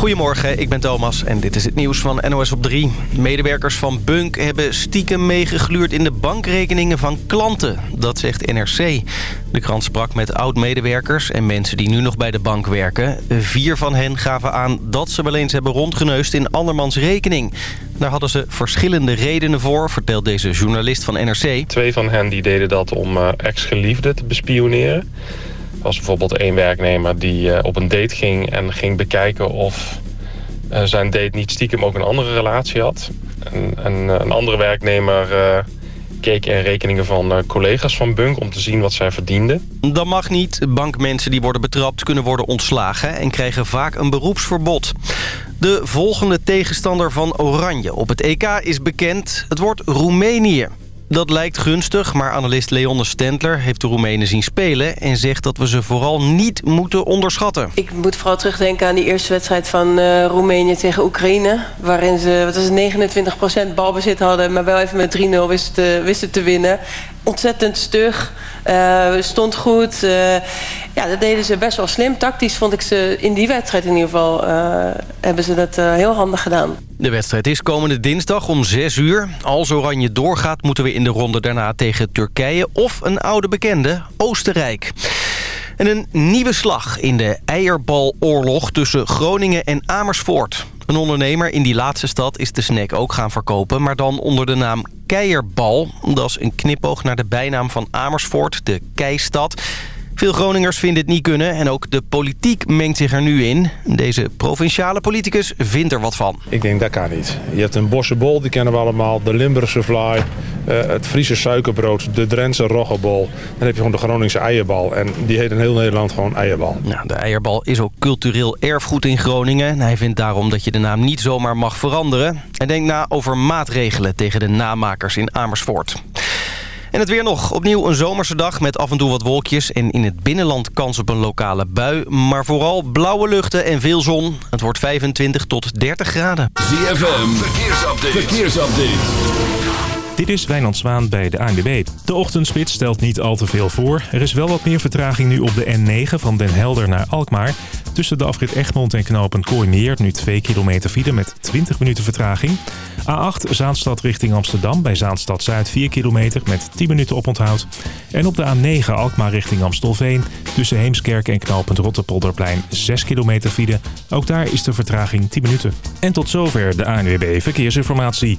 Goedemorgen, ik ben Thomas en dit is het nieuws van NOS op 3. Medewerkers van Bunk hebben stiekem meegegluurd in de bankrekeningen van klanten. Dat zegt NRC. De krant sprak met oud-medewerkers en mensen die nu nog bij de bank werken. Vier van hen gaven aan dat ze wel eens hebben rondgeneust in andermans rekening. Daar hadden ze verschillende redenen voor, vertelt deze journalist van NRC. Twee van hen die deden dat om uh, ex-geliefden te bespioneren. Was bijvoorbeeld één werknemer die uh, op een date ging en ging bekijken of uh, zijn date niet stiekem ook een andere relatie had. En een andere werknemer keek in rekeningen van collega's van Bunk om te zien wat zij verdienden. Dat mag niet. Bankmensen die worden betrapt kunnen worden ontslagen en krijgen vaak een beroepsverbod. De volgende tegenstander van Oranje op het EK is bekend. Het wordt Roemenië. Dat lijkt gunstig, maar analist Leonne Stentler heeft de Roemenen zien spelen... en zegt dat we ze vooral niet moeten onderschatten. Ik moet vooral terugdenken aan die eerste wedstrijd van uh, Roemenië tegen Oekraïne... waarin ze wat was het, 29% balbezit hadden, maar wel even met 3-0 wisten, wisten te winnen. Ontzettend stug, uh, stond goed. Uh, ja, dat deden ze best wel slim. Tactisch vond ik ze in die wedstrijd in ieder geval... hebben ze dat heel handig gedaan. De wedstrijd is komende dinsdag om 6 uur. Als Oranje doorgaat moeten we in de ronde daarna tegen Turkije... of een oude bekende, Oostenrijk. En een nieuwe slag in de eierbaloorlog tussen Groningen en Amersfoort. Een ondernemer in die laatste stad is de snack ook gaan verkopen... maar dan onder de naam Keierbal. Dat is een knipoog naar de bijnaam van Amersfoort, de Keistad... Veel Groningers vinden het niet kunnen en ook de politiek mengt zich er nu in. Deze provinciale politicus vindt er wat van. Ik denk dat kan niet. Je hebt een bossenbol, die kennen we allemaal. De Limburgse fly, uh, het Friese suikerbrood, de Drentse roggebol. Dan heb je gewoon de Groningse eierbal. En die heet in heel Nederland gewoon eierbal. Nou, de eierbal is ook cultureel erfgoed in Groningen. hij vindt daarom dat je de naam niet zomaar mag veranderen. Hij denkt na over maatregelen tegen de namakers in Amersfoort. En het weer nog. Opnieuw een zomerse dag met af en toe wat wolkjes. En in het binnenland kans op een lokale bui. Maar vooral blauwe luchten en veel zon. Het wordt 25 tot 30 graden. ZFM, verkeersupdate. verkeersupdate. Dit is Wijnand Zwaan bij de ANWB. De ochtendspits stelt niet al te veel voor. Er is wel wat meer vertraging nu op de N9 van Den Helder naar Alkmaar. Tussen de afrit Egmond en knooppunt Kooimeer nu 2 kilometer file met 20 minuten vertraging. A8 Zaanstad richting Amsterdam bij Zaanstad Zuid 4 kilometer met 10 minuten oponthoud. En op de A9 Alkmaar richting Amstelveen tussen Heemskerk en knooppunt Rotterpolderplein 6 kilometer file. Ook daar is de vertraging 10 minuten. En tot zover de ANWB Verkeersinformatie.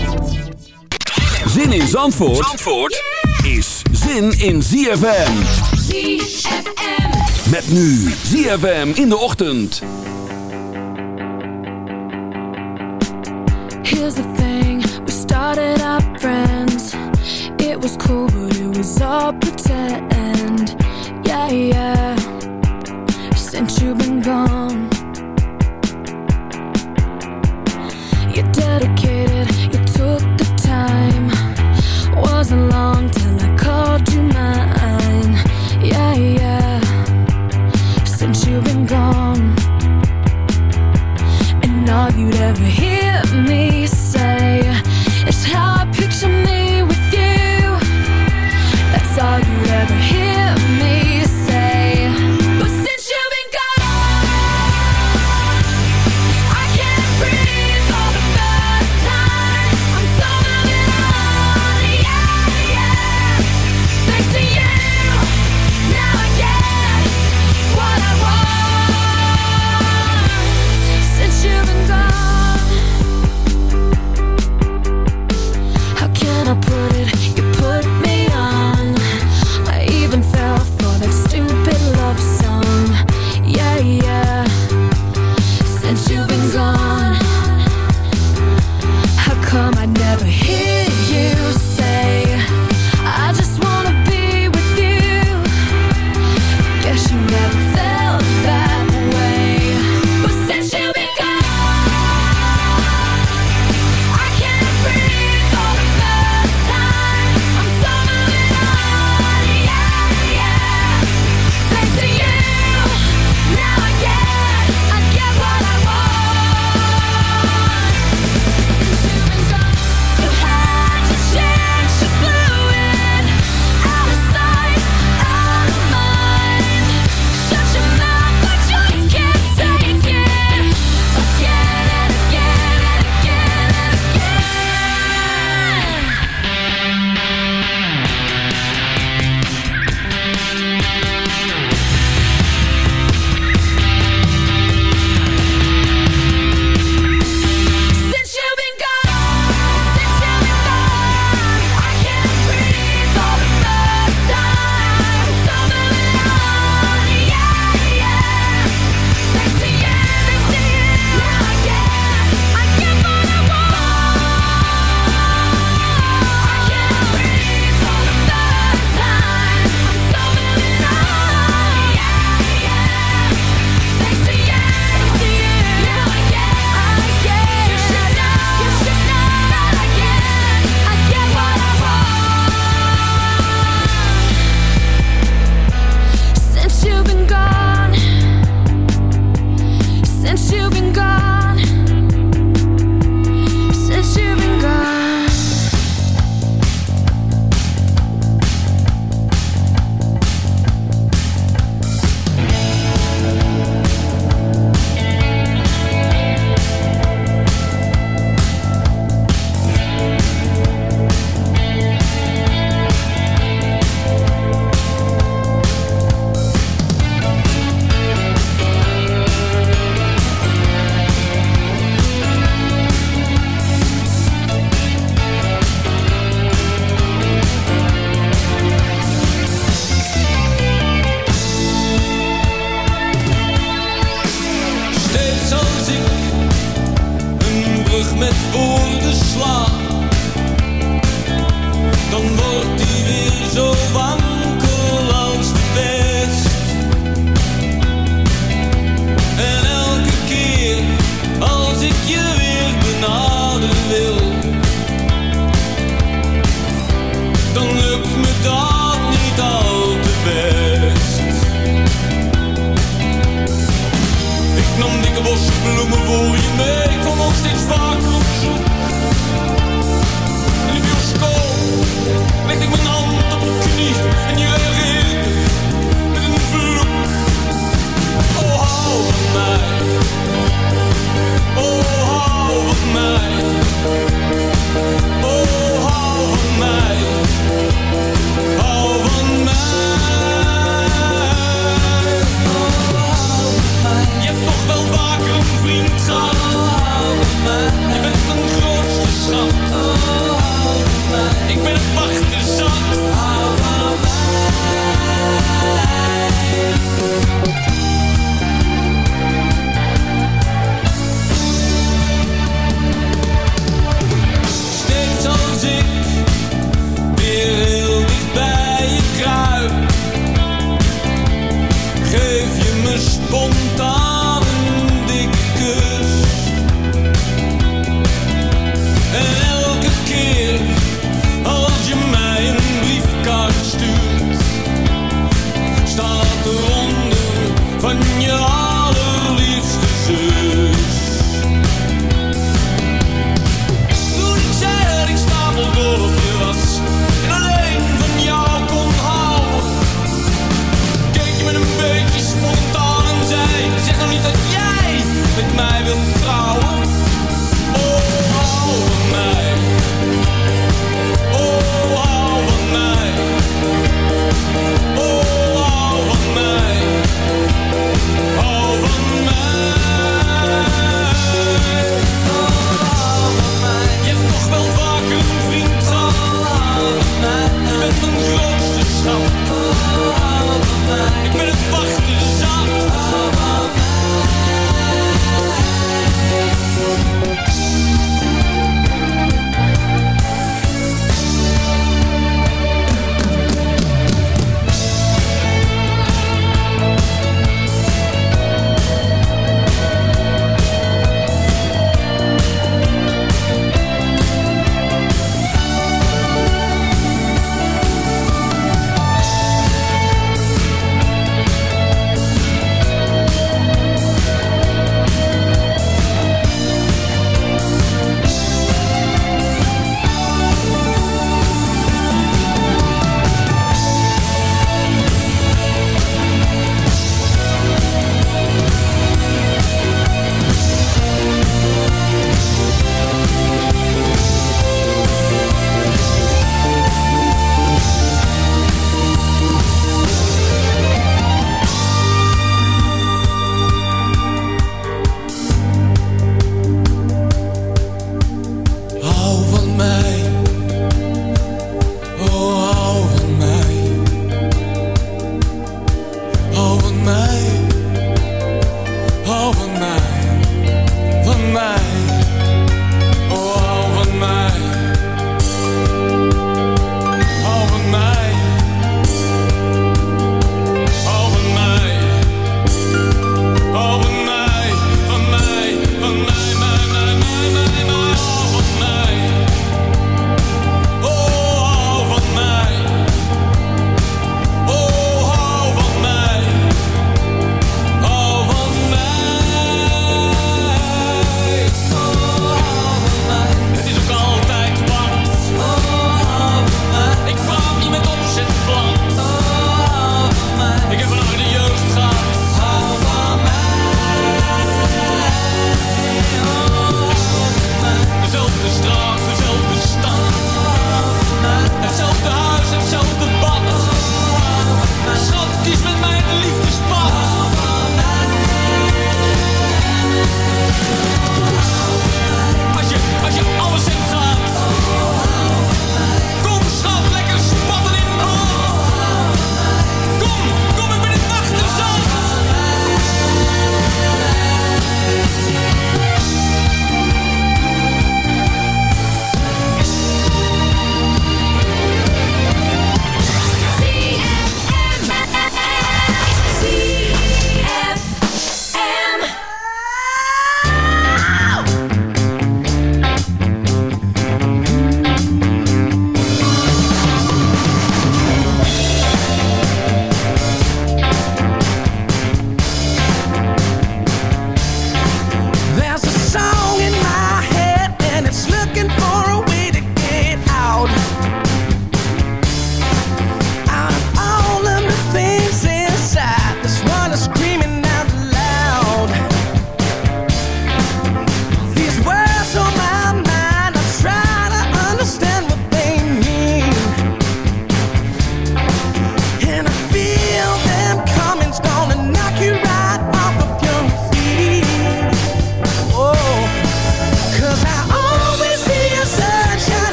Zin in Zandvoort, Zandvoort is zin in ZFM. ZFM. Met nu ZFM in de ochtend. Here's the thing, we started out friends. It was cool, but it was all pretend. Yeah, yeah. Since you've been gone.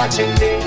Watching me?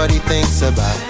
Nobody thinks about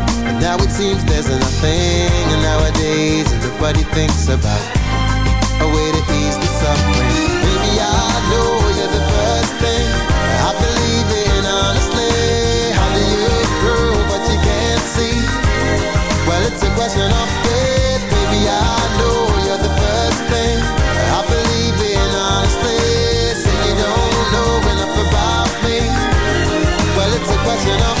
Now it seems there's nothing. And nowadays, nobody thinks about a way to ease the suffering. Baby, I know you're the first thing I believe in honestly. How do you prove what you can't see? Well, it's a question of faith, baby. I know you're the first thing I believe in honestly. Say you don't know enough about me. Well, it's a question of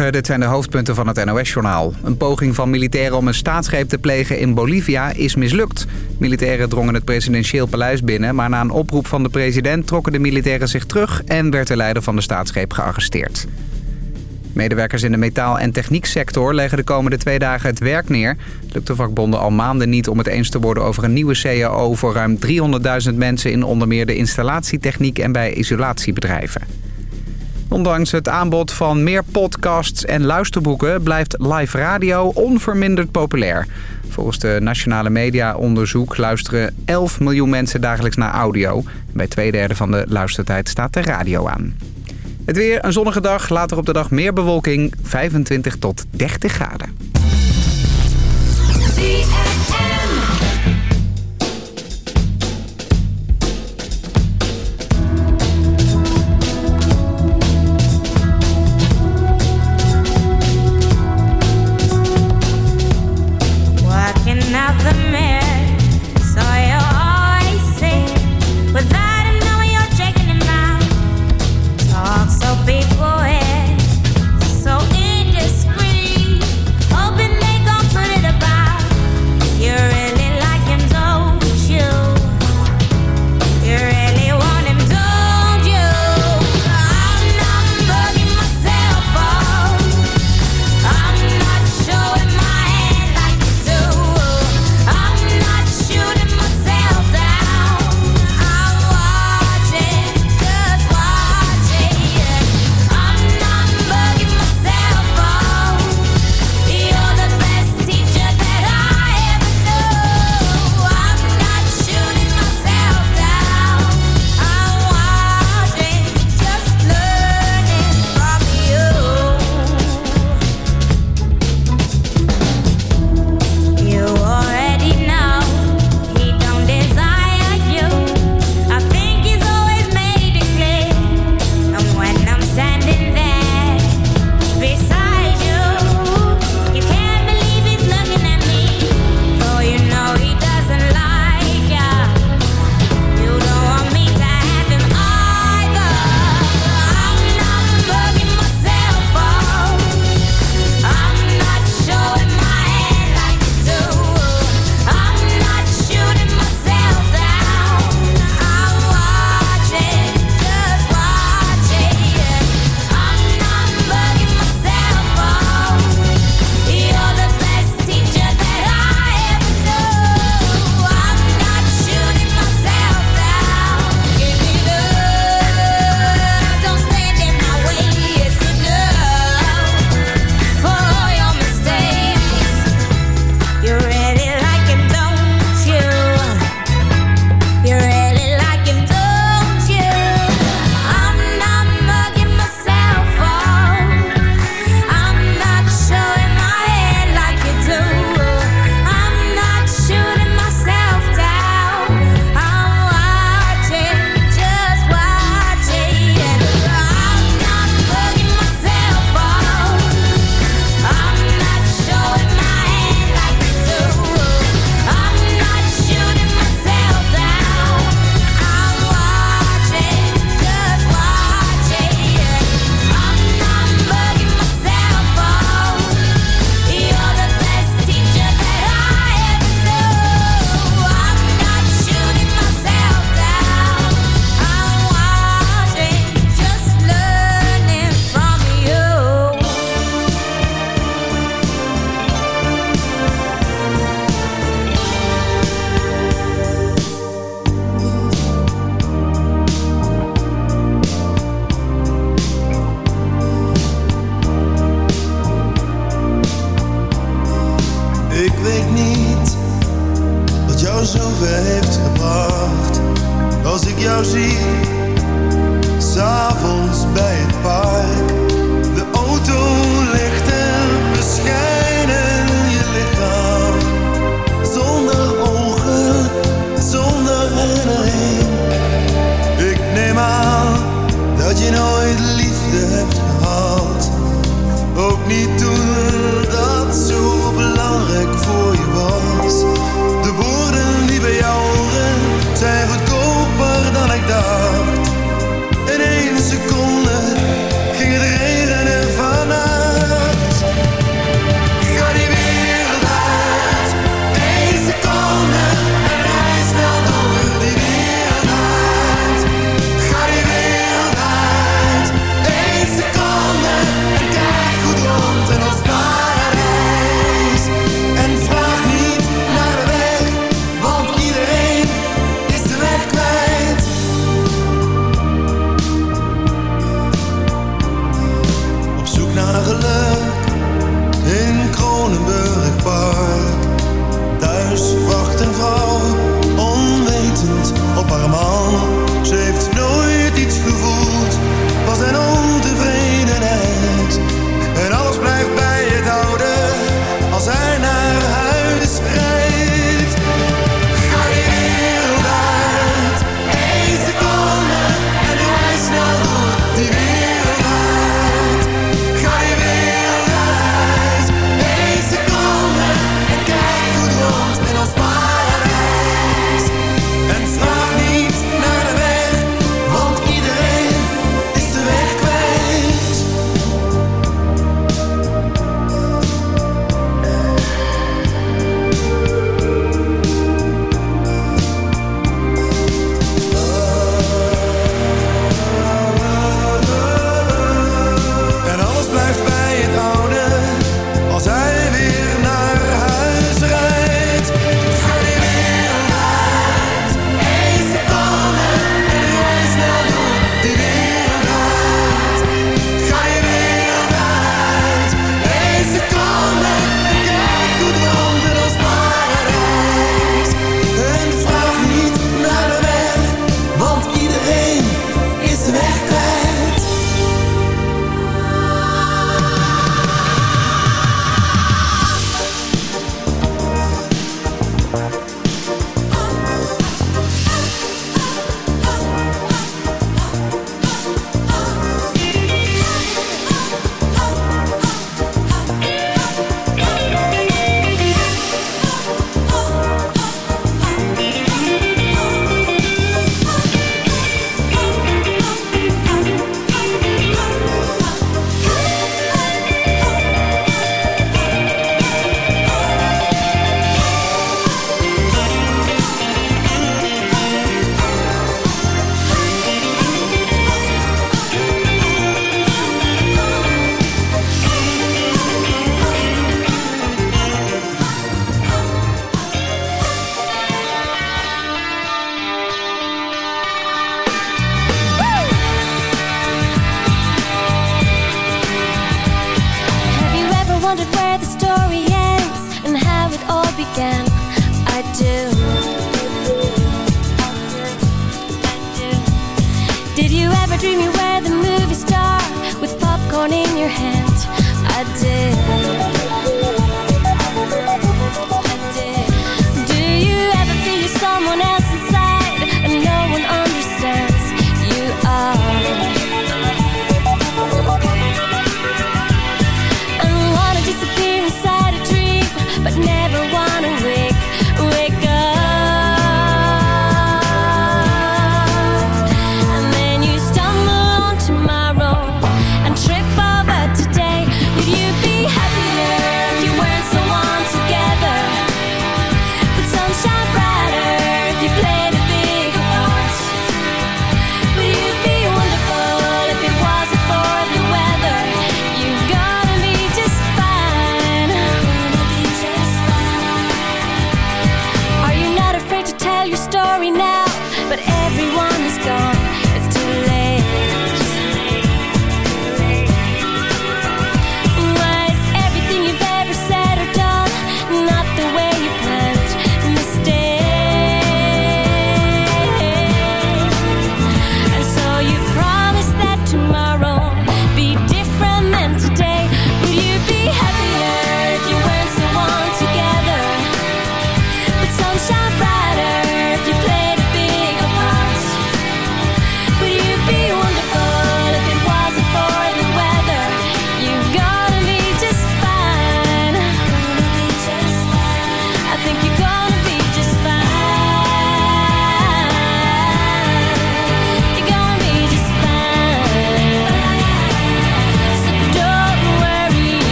Dit zijn de hoofdpunten van het NOS-journaal. Een poging van militairen om een staatsgreep te plegen in Bolivia is mislukt. Militairen drongen het presidentieel paleis binnen... maar na een oproep van de president trokken de militairen zich terug... en werd de leider van de staatsgreep gearresteerd. Medewerkers in de metaal- en technieksector leggen de komende twee dagen het werk neer. Lukt de vakbonden al maanden niet om het eens te worden over een nieuwe CAO... voor ruim 300.000 mensen in onder meer de installatietechniek en bij isolatiebedrijven. Ondanks het aanbod van meer podcasts en luisterboeken blijft live radio onverminderd populair. Volgens de Nationale Media Onderzoek luisteren 11 miljoen mensen dagelijks naar audio. Bij twee derde van de luistertijd staat de radio aan. Het weer, een zonnige dag, later op de dag meer bewolking, 25 tot 30 graden.